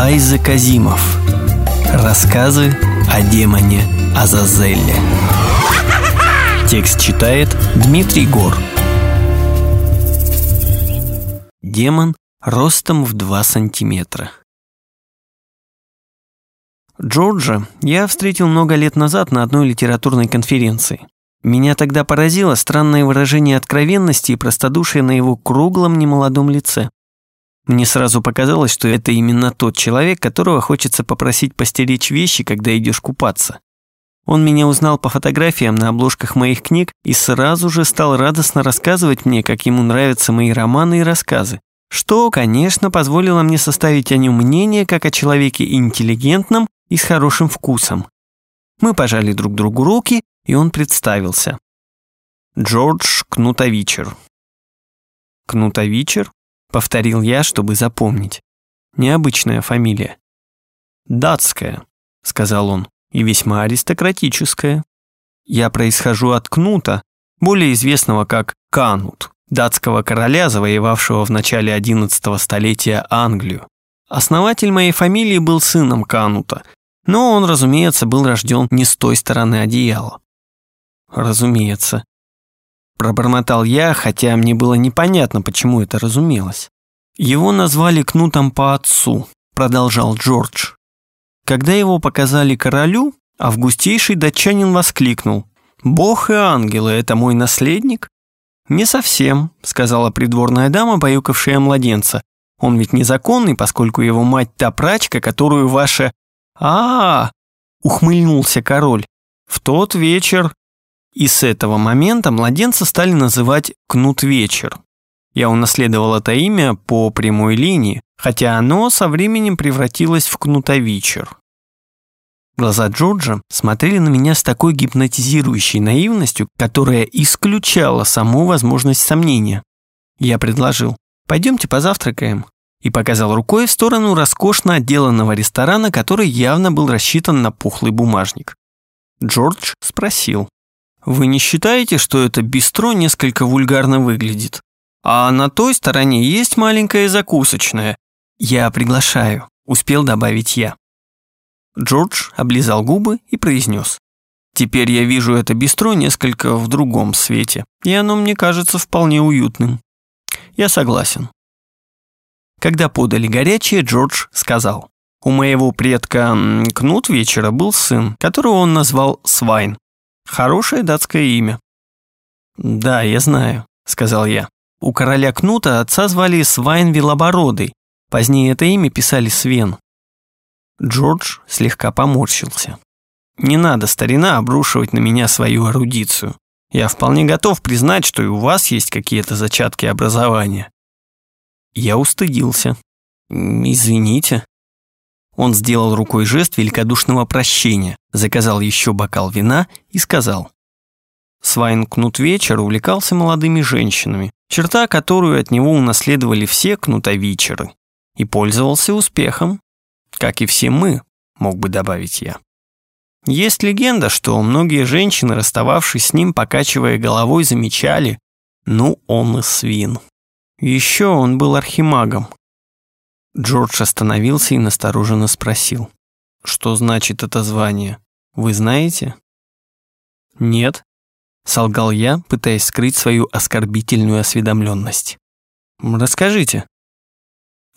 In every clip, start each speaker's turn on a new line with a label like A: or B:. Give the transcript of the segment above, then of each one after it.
A: Айзек Азимов. Рассказы о демоне Азазелле. Текст читает Дмитрий Гор. Демон ростом в 2 сантиметра. Джорджа я встретил много лет назад на одной литературной конференции. Меня тогда поразило странное выражение откровенности и простодушия на его круглом немолодом лице. Мне сразу показалось, что это именно тот человек, которого хочется попросить постеречь вещи, когда идешь купаться. Он меня узнал по фотографиям на обложках моих книг и сразу же стал радостно рассказывать мне, как ему нравятся мои романы и рассказы. Что, конечно, позволило мне составить о нем мнение как о человеке интеллигентном и с хорошим вкусом. Мы пожали друг другу руки, и он представился. Джордж Кнутовичер. Кнутовичер? Повторил я, чтобы запомнить. Необычная фамилия. «Датская», — сказал он, — «и весьма аристократическая. Я происхожу от Кнута, более известного как Канут, датского короля, завоевавшего в начале XI столетия Англию. Основатель моей фамилии был сыном Канута, но он, разумеется, был рожден не с той стороны одеяла. Разумеется, Пробормотал я, хотя мне было непонятно, почему это разумелось. Его назвали Кнутом по отцу, продолжал Джордж. Когда его показали королю, августейший датчанин воскликнул. «Бог и ангелы – это мой наследник?» «Не совсем», – сказала придворная дама, баюкавшая младенца. «Он ведь незаконный, поскольку его мать та прачка, которую ваша...» а, -а, -а ухмыльнулся король. «В тот вечер и с этого момента младенца стали называть Кнут-вечер. Я унаследовал это имя по прямой линии, хотя оно со временем превратилось в Кнутовичер. Глаза Джорджа смотрели на меня с такой гипнотизирующей наивностью, которая исключала саму возможность сомнения. Я предложил, пойдемте позавтракаем, и показал рукой в сторону роскошно отделанного ресторана, который явно был рассчитан на пухлый бумажник. Джордж спросил, вы не считаете, что это бистро несколько вульгарно выглядит? А на той стороне есть маленькая закусочная. Я приглашаю, успел добавить я. Джордж облизал губы и произнес. Теперь я вижу это бистро несколько в другом свете, и оно мне кажется вполне уютным. Я согласен. Когда подали горячее, Джордж сказал. У моего предка Кнут вечера был сын, которого он назвал Свайн. Хорошее датское имя. Да, я знаю, сказал я. У короля Кнута отца звали Свайн Велобородый. Позднее это имя писали Свен. Джордж слегка поморщился. Не надо, старина, обрушивать на меня свою эрудицию. Я вполне готов признать, что и у вас есть какие-то зачатки образования. Я устыдился. Извините. Он сделал рукой жест великодушного прощения, заказал еще бокал вина и сказал. Свайн Кнут вечер увлекался молодыми женщинами, черта, которую от него унаследовали все кнутовичеры, и пользовался успехом, как и все мы, мог бы добавить я. Есть легенда, что многие женщины, расстававшись с ним, покачивая головой, замечали, ну он и свин. Еще он был архимагом, Джордж остановился и настороженно спросил. «Что значит это звание? Вы знаете?» «Нет», — солгал я, пытаясь скрыть свою оскорбительную осведомленность. «Расскажите».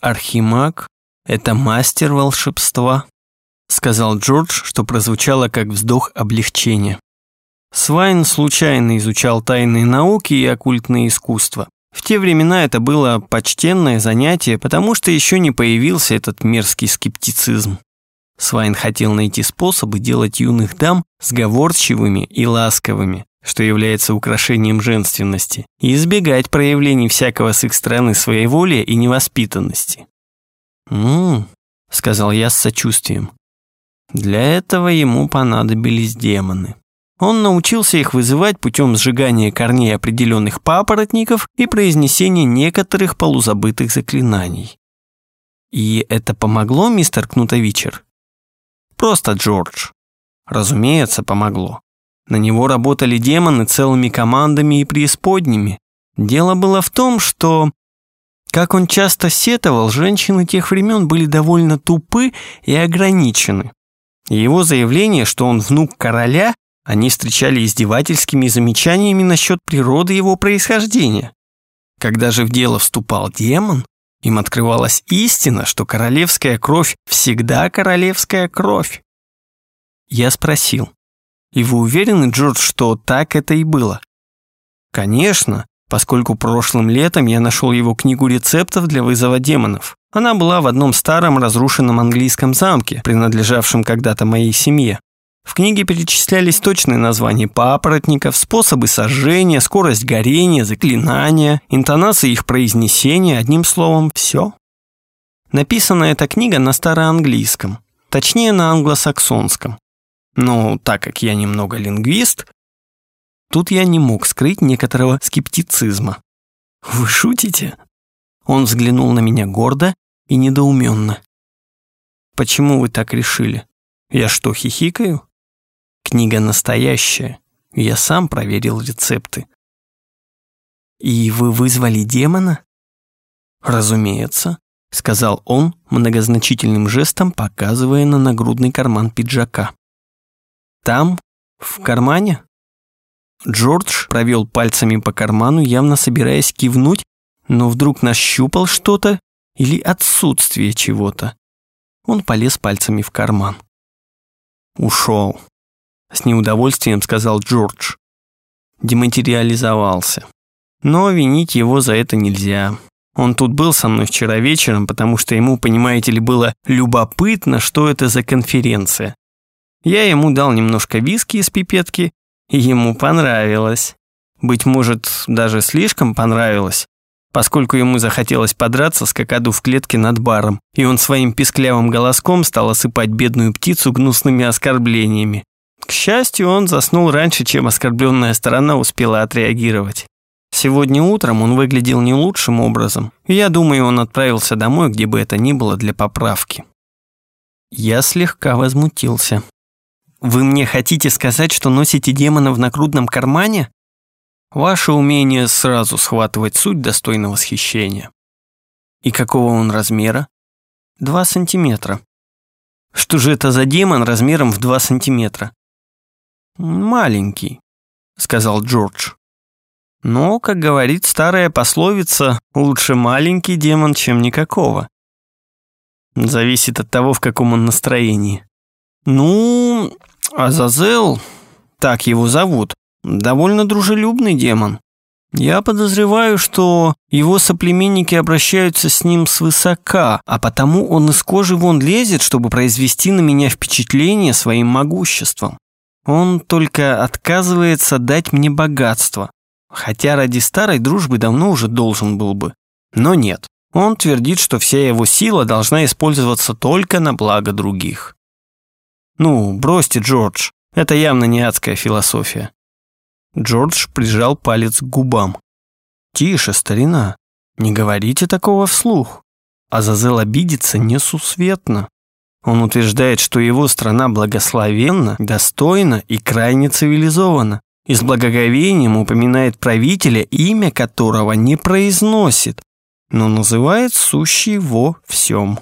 A: «Архимаг — это мастер волшебства», — сказал Джордж, что прозвучало как вздох облегчения. Свайн случайно изучал тайные науки и оккультные искусства. В те времена это было почтенное занятие, потому что еще не появился этот мерзкий скептицизм. Свайн хотел найти способы делать юных дам сговорчивыми и ласковыми, что является украшением женственности, и избегать проявлений всякого с их стороны своеволия и невоспитанности. «М-м», сказал я с сочувствием. Для этого ему понадобились демоны. Он научился их вызывать путем сжигания корней определенных папоротников и произнесения некоторых полузабытых заклинаний. И это помогло, мистер Кнутовичер? Просто Джордж. Разумеется, помогло. На него работали демоны целыми командами и преисподними. Дело было в том, что... Как он часто сетовал, женщины тех времен были довольно тупы и ограничены. Его заявление, что он внук короля, они встречали издевательскими замечаниями насчет природы его происхождения. Когда же в дело вступал демон, им открывалась истина, что королевская кровь всегда королевская кровь. Я спросил, и вы уверены, Джордж, что так это и было? Конечно, поскольку прошлым летом я нашел его книгу рецептов для вызова демонов. Она была в одном старом разрушенном английском замке, принадлежавшем когда-то моей семье. В книге перечислялись точные названия папоротников, способы сожжения, скорость горения, заклинания, интонации их произнесения, одним словом, все. Написана эта книга на староанглийском, точнее на англосаксонском. Но так как я немного лингвист, тут я не мог скрыть некоторого скептицизма. «Вы шутите?» Он взглянул на меня гордо и недоуменно. «Почему вы так решили? Я что, хихикаю?» Книга настоящая. Я сам проверил рецепты. И вы вызвали демона? Разумеется, сказал он многозначительным жестом, показывая на нагрудный карман пиджака. Там, в кармане? Джордж провел пальцами по карману, явно собираясь кивнуть, но вдруг нащупал что-то или отсутствие чего-то. Он полез пальцами в карман. Ушел. С неудовольствием сказал Джордж. Дематериализовался. Но винить его за это нельзя. Он тут был со мной вчера вечером, потому что ему, понимаете ли, было любопытно, что это за конференция. Я ему дал немножко виски из пипетки, и ему понравилось. Быть может, даже слишком понравилось, поскольку ему захотелось подраться с какаду в клетке над баром, и он своим писклявым голоском стал осыпать бедную птицу гнусными оскорблениями. К счастью, он заснул раньше, чем оскорбленная сторона успела отреагировать. Сегодня утром он выглядел не лучшим образом, и я думаю, он отправился домой, где бы это ни было, для поправки. Я слегка возмутился. «Вы мне хотите сказать, что носите демона в нагрудном кармане?» Ваше умение сразу схватывать суть достойно восхищения. И какого он размера? Два сантиметра. Что же это за демон размером в два сантиметра? «Маленький», — сказал Джордж. «Но, как говорит старая пословица, лучше маленький демон, чем никакого. Зависит от того, в каком он настроении. Ну, Азазел, так его зовут, довольно дружелюбный демон. Я подозреваю, что его соплеменники обращаются с ним свысока, а потому он из кожи вон лезет, чтобы произвести на меня впечатление своим могуществом. Он только отказывается дать мне богатство, хотя ради старой дружбы давно уже должен был бы. Но нет, он твердит, что вся его сила должна использоваться только на благо других. Ну, бросьте, Джордж, это явно не адская философия. Джордж прижал палец к губам. «Тише, старина, не говорите такого вслух. Азазел обидится несусветно. Он утверждает, что его страна благословенна, достойна и крайне цивилизована, и с благоговением упоминает правителя, имя которого не произносит, но называет сущий во всем.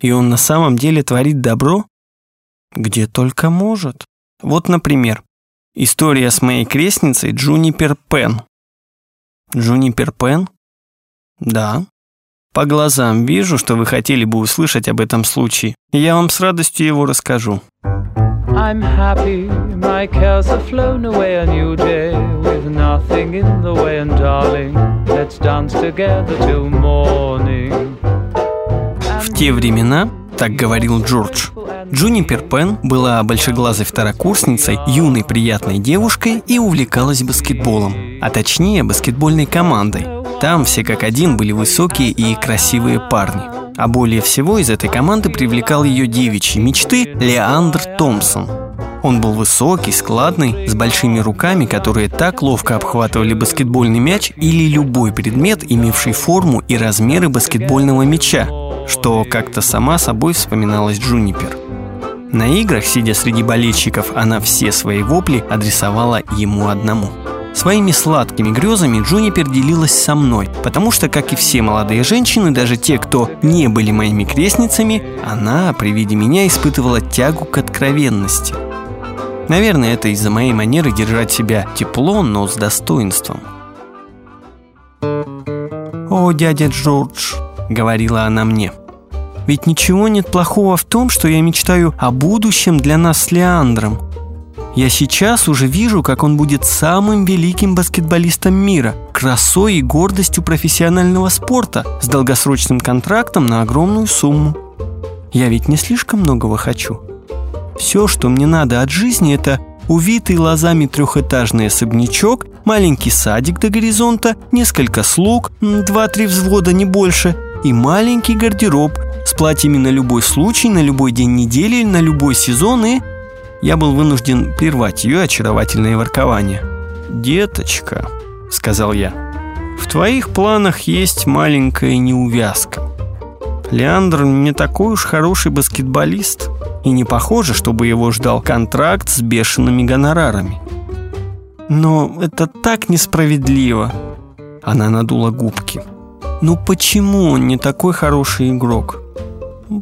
A: И он на самом деле творит добро? Где только может. Вот, например, история с моей крестницей Джунипер Пен. Джунипер Пен? Да, по глазам вижу, что вы хотели бы услышать об этом случае. Я вам с радостью его расскажу. I'm happy, my cares have flown away a new day with nothing in the way, and darling, let's dance together till morning. В те времена, так говорил Джордж, Джунипер Пен была большеглазой второкурсницей, юной приятной девушкой и увлекалась баскетболом, а точнее баскетбольной командой, там все как один были высокие и красивые парни. А более всего из этой команды привлекал ее девичьи мечты Леандр Томпсон. Он был высокий, складный, с большими руками, которые так ловко обхватывали баскетбольный мяч или любой предмет, имевший форму и размеры баскетбольного мяча, что как-то сама собой вспоминалась Джунипер. На играх, сидя среди болельщиков, она все свои вопли адресовала ему одному – Своими сладкими грезами Джунипер делилась со мной, потому что, как и все молодые женщины, даже те, кто не были моими крестницами, она при виде меня испытывала тягу к откровенности. Наверное, это из-за моей манеры держать себя тепло, но с достоинством. «О, дядя Джордж», — говорила она мне, — «ведь ничего нет плохого в том, что я мечтаю о будущем для нас с Леандром. Я сейчас уже вижу, как он будет самым великим баскетболистом мира, красой и гордостью профессионального спорта, с долгосрочным контрактом на огромную сумму. Я ведь не слишком многого хочу. Все, что мне надо от жизни, это увитый лозами трехэтажный особнячок, маленький садик до горизонта, несколько слуг, два-три взвода, не больше, и маленький гардероб с платьями на любой случай, на любой день недели, на любой сезон и я был вынужден прервать ее очаровательное воркование. «Деточка», — сказал я, — «в твоих планах есть маленькая неувязка. Леандр не такой уж хороший баскетболист, и не похоже, чтобы его ждал контракт с бешеными гонорарами». «Но это так несправедливо», — она надула губки. «Ну почему он не такой хороший игрок?»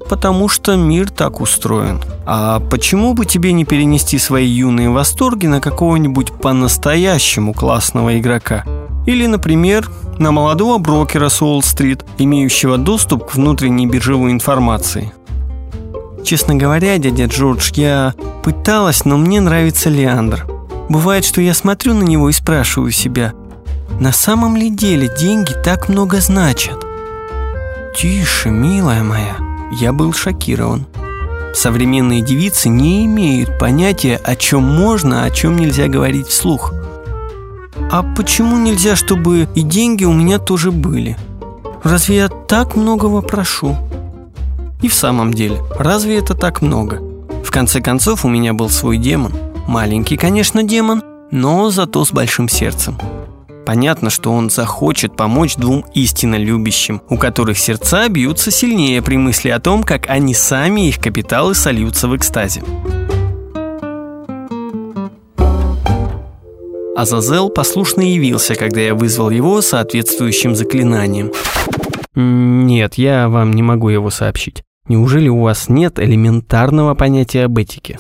A: Потому что мир так устроен. А почему бы тебе не перенести свои юные восторги на какого-нибудь по-настоящему классного игрока? Или, например, на молодого брокера с Уолл-стрит, имеющего доступ к внутренней биржевой информации. Честно говоря, дядя Джордж, я пыталась, но мне нравится Леандр. Бывает, что я смотрю на него и спрашиваю себя, на самом ли деле деньги так много значат? Тише, милая моя, я был шокирован. Современные девицы не имеют понятия, о чем можно, а о чем нельзя говорить вслух. А почему нельзя, чтобы и деньги у меня тоже были? Разве я так многого прошу? И в самом деле, разве это так много? В конце концов, у меня был свой демон. Маленький, конечно, демон, но зато с большим сердцем. Понятно, что он захочет помочь двум истинно любящим, у которых сердца бьются сильнее при мысли о том, как они сами их капиталы сольются в экстазе. Азазел послушно явился, когда я вызвал его соответствующим заклинанием. «Нет, я вам не могу его сообщить. Неужели у вас нет элементарного понятия об этике?»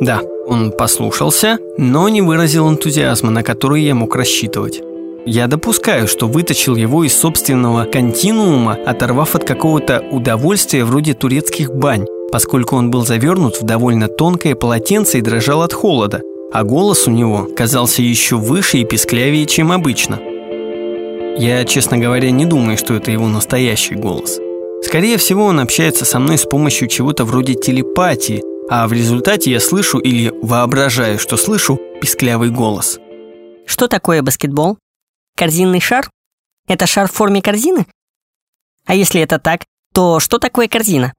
A: Да, он послушался, но не выразил энтузиазма, на который я мог рассчитывать. Я допускаю, что вытащил его из собственного континуума, оторвав от какого-то удовольствия вроде турецких бань, поскольку он был завернут в довольно тонкое полотенце и дрожал от холода, а голос у него казался еще выше и песклявее, чем обычно. Я, честно говоря, не думаю, что это его настоящий голос. Скорее всего, он общается со мной с помощью чего-то вроде телепатии, а в результате я слышу или воображаю, что слышу писклявый голос.
B: Что такое баскетбол? Корзинный шар? Это шар в форме корзины? А если это так, то что такое корзина?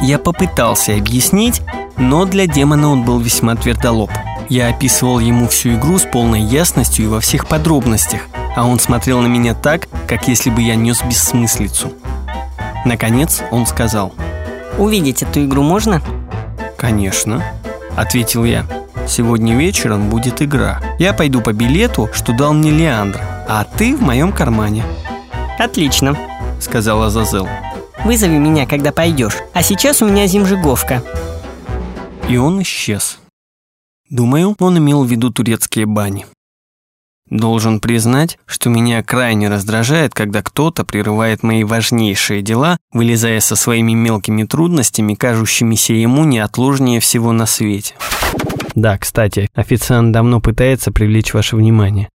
A: Я попытался объяснить, но для демона он был весьма твердолоб. Я описывал ему всю игру с полной ясностью и во всех подробностях, а он смотрел на меня так, как если бы я нес бессмыслицу. Наконец он сказал.
B: «Увидеть эту игру можно?»
A: «Конечно», — ответил я. «Сегодня вечером будет игра. Я пойду по билету, что дал мне Леандр, а ты в моем кармане».
B: «Отлично», —
A: сказала Зазел.
B: «Вызови меня, когда пойдешь, а сейчас у меня зимжиговка».
A: И он исчез. Думаю, он имел в виду турецкие бани. Должен признать, что меня крайне раздражает, когда кто-то прерывает мои важнейшие дела, вылезая со своими мелкими трудностями, кажущимися ему неотложнее всего на свете. Да, кстати, официант давно пытается привлечь ваше внимание.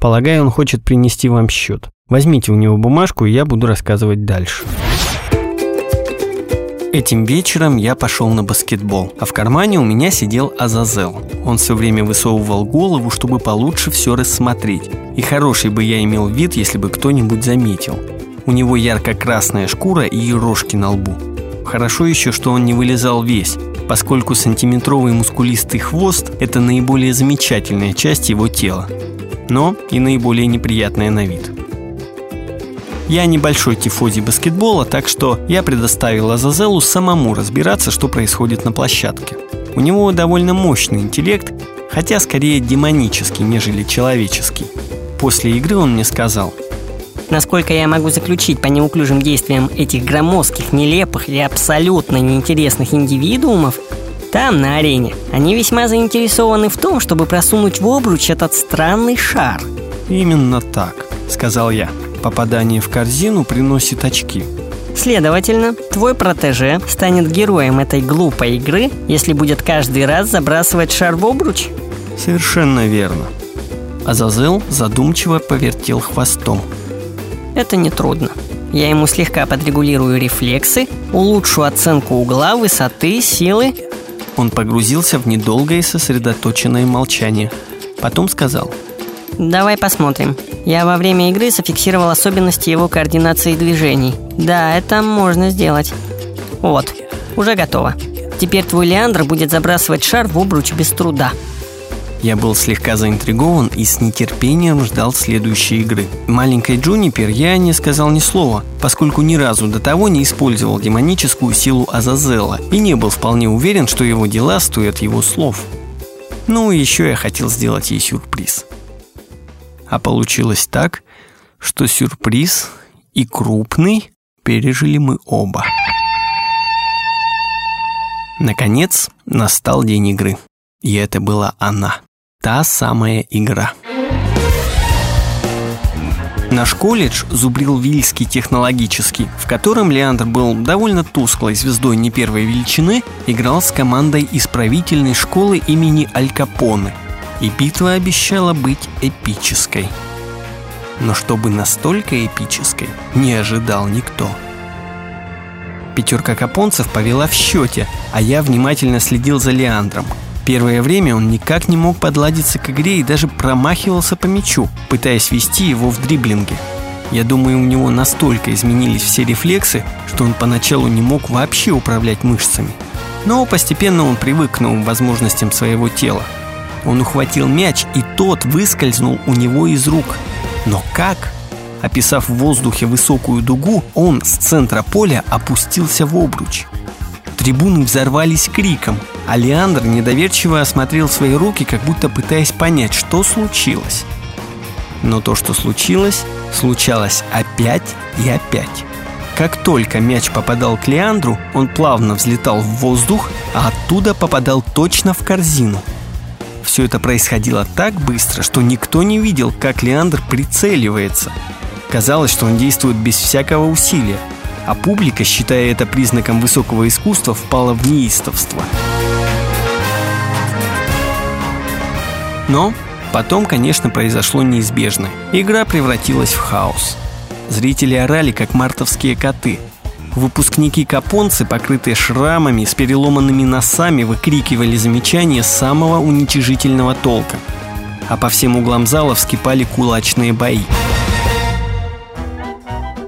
A: Полагаю, он хочет принести вам счет. Возьмите у него бумажку, и я буду рассказывать дальше. Этим вечером я пошел на баскетбол, а в кармане у меня сидел Азазел. Он все время высовывал голову, чтобы получше все рассмотреть. И хороший бы я имел вид, если бы кто-нибудь заметил. У него ярко-красная шкура и рожки на лбу. Хорошо еще, что он не вылезал весь, поскольку сантиметровый мускулистый хвост – это наиболее замечательная часть его тела, но и наиболее неприятная на вид. Я небольшой тифози баскетбола, так что я предоставил Азазелу самому разбираться, что происходит на площадке. У него довольно мощный интеллект, хотя скорее демонический, нежели человеческий. После игры он мне сказал,
B: Насколько я могу заключить по неуклюжим действиям этих громоздких, нелепых и абсолютно неинтересных индивидуумов, там, на арене, они весьма заинтересованы в том, чтобы просунуть в обруч этот странный шар.
A: «Именно так», — сказал я. «Попадание в корзину приносит очки».
B: Следовательно, твой протеже станет героем этой глупой игры, если будет каждый раз забрасывать шар в обруч?
A: Совершенно верно. Азазел задумчиво повертел хвостом.
B: Это нетрудно. Я ему слегка подрегулирую рефлексы, улучшу оценку угла, высоты, силы.
A: Он погрузился в недолгое сосредоточенное молчание. Потом сказал.
B: Давай посмотрим. Я во время игры зафиксировал особенности его координации движений. Да, это можно сделать. Вот, уже готово. Теперь твой Леандр будет забрасывать шар в обруч без труда.
A: Я был слегка заинтригован и с нетерпением ждал следующей игры. Маленькой Джунипер я не сказал ни слова, поскольку ни разу до того не использовал демоническую силу Азазела и не был вполне уверен, что его дела стоят его слов. Ну и еще я хотел сделать ей сюрприз. А получилось так, что сюрприз и крупный пережили мы оба. Наконец настал день игры. И это была она. Та самая игра. Наш колледж зубрил Вильский технологический, в котором Леандр был довольно тусклой звездой не первой величины, играл с командой исправительной школы имени Аль Капоне. И битва обещала быть эпической. Но чтобы настолько эпической, не ожидал никто. Пятерка капонцев повела в счете, а я внимательно следил за Леандром – Первое время он никак не мог подладиться к игре и даже промахивался по мячу, пытаясь вести его в дриблинге. Я думаю, у него настолько изменились все рефлексы, что он поначалу не мог вообще управлять мышцами. Но постепенно он привык к новым возможностям своего тела. Он ухватил мяч, и тот выскользнул у него из рук. Но как? Описав в воздухе высокую дугу, он с центра поля опустился в обруч. Трибуны взорвались криком, а Леандр недоверчиво осмотрел свои руки, как будто пытаясь понять, что случилось. Но то, что случилось, случалось опять и опять. Как только мяч попадал к Леандру, он плавно взлетал в воздух, а оттуда попадал точно в корзину. Все это происходило так быстро, что никто не видел, как Леандр прицеливается. Казалось, что он действует без всякого усилия – а публика, считая это признаком высокого искусства, впала в неистовство. Но потом, конечно, произошло неизбежное. Игра превратилась в хаос. Зрители орали, как мартовские коты. Выпускники Капонцы, покрытые шрамами, с переломанными носами, выкрикивали замечания самого уничижительного толка. А по всем углам зала вскипали кулачные бои.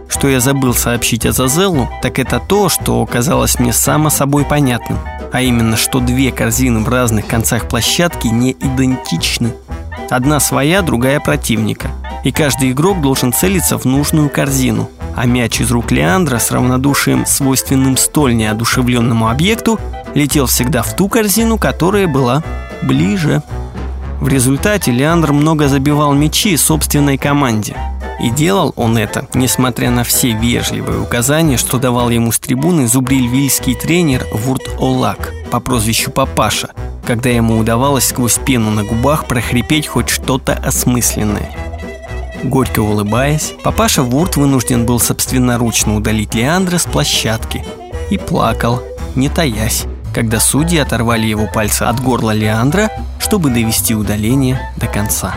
A: Что я забыл сообщить Азазелу, так это то, что казалось мне само собой понятным. А именно, что две корзины в разных концах площадки не идентичны. Одна своя, другая противника. И каждый игрок должен целиться в нужную корзину. А мяч из рук Леандра с равнодушием, свойственным столь неодушевленному объекту, летел всегда в ту корзину, которая была ближе. В результате Леандр много забивал мячи собственной команде – и делал он это, несмотря на все вежливые указания, что давал ему с трибуны зубрильвильский тренер Вурт Олак по прозвищу Папаша, когда ему удавалось сквозь пену на губах прохрипеть хоть что-то осмысленное. Горько улыбаясь, папаша Вурт вынужден был собственноручно удалить Леандра с площадки и плакал, не таясь, когда судьи оторвали его пальцы от горла Леандра, чтобы довести удаление до конца.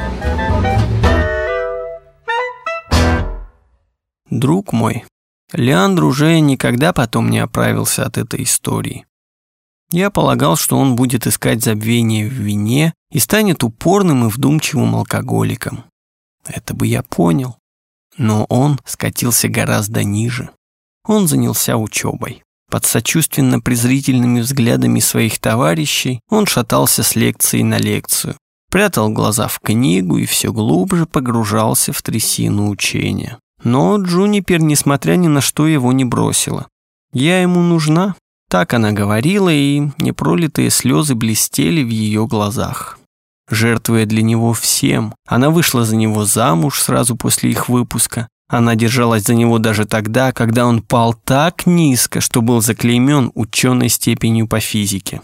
A: Друг мой, Леандр уже никогда потом не оправился от этой истории. Я полагал, что он будет искать забвение в вине и станет упорным и вдумчивым алкоголиком. Это бы я понял. Но он скатился гораздо ниже. Он занялся учебой. Под сочувственно-презрительными взглядами своих товарищей он шатался с лекции на лекцию, прятал глаза в книгу и все глубже погружался в трясину учения. Но Джунипер, несмотря ни на что, его не бросила. «Я ему нужна», так она говорила, и непролитые слезы блестели в ее глазах. Жертвуя для него всем. Она вышла за него замуж сразу после их выпуска. Она держалась за него даже тогда, когда он пал так низко, что был заклеймен ученой степенью по физике.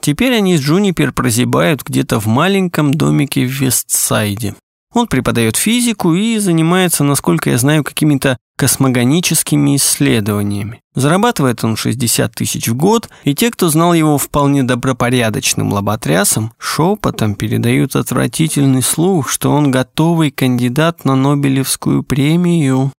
A: Теперь они с Джунипер прозябают где-то в маленьком домике в Вестсайде. Он преподает физику и занимается, насколько я знаю, какими-то космогоническими исследованиями. Зарабатывает он 60 тысяч в год, и те, кто знал его вполне добропорядочным лоботрясом, шепотом передают отвратительный слух, что он готовый кандидат на Нобелевскую премию.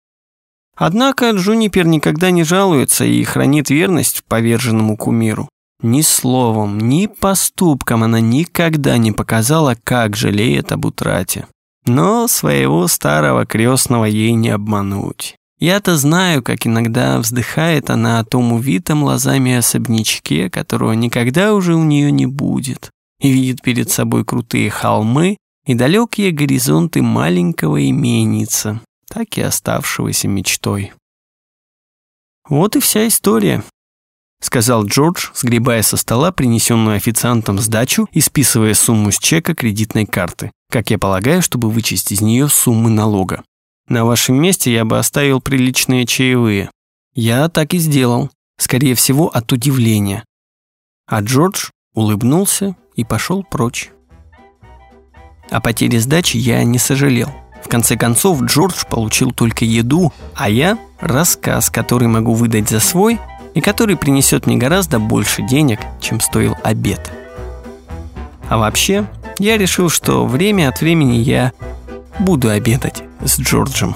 A: Однако Джунипер никогда не жалуется и хранит верность поверженному кумиру. Ни словом, ни поступком она никогда не показала, как жалеет об утрате. Но своего старого крестного ей не обмануть. Я-то знаю, как иногда вздыхает она о том увитом лозами особнячке, которого никогда уже у нее не будет, и видит перед собой крутые холмы и далекие горизонты маленького именица, так и оставшегося мечтой. Вот и вся история, сказал Джордж, сгребая со стола принесенную официантом сдачу и списывая сумму с чека кредитной карты, как я полагаю, чтобы вычесть из нее суммы налога. На вашем месте я бы оставил приличные чаевые. Я так и сделал, скорее всего, от удивления. А Джордж улыбнулся и пошел прочь. О потере сдачи я не сожалел. В конце концов, Джордж получил только еду, а я – рассказ, который могу выдать за свой и который принесет мне гораздо больше денег, чем стоил обед. А вообще, я решил, что время от времени я буду обедать с Джорджем.